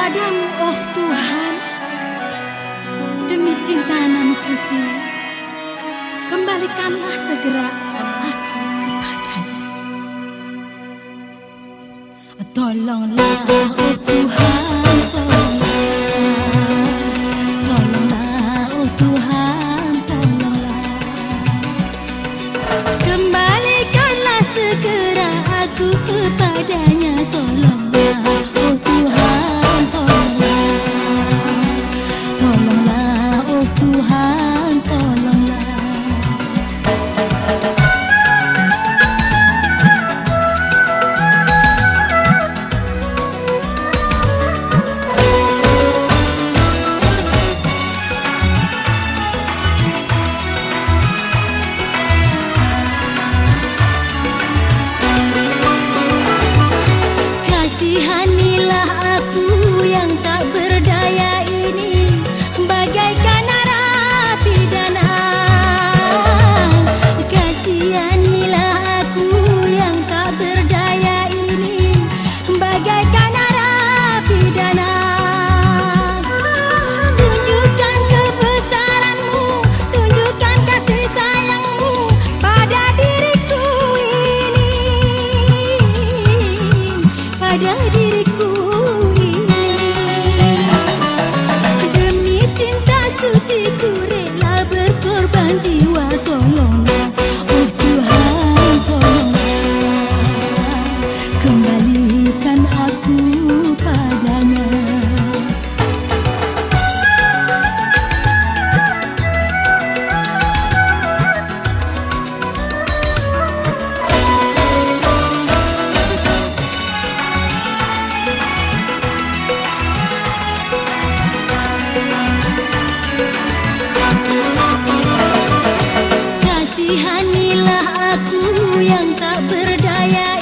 Kepadamu, oh Tuhan, demi cinta nan suci, kembalikanlah segera aku kepadanya. Tolonglah, oh Tuhan. Oh Kembali Kanchi inilah aku yang tak berdaya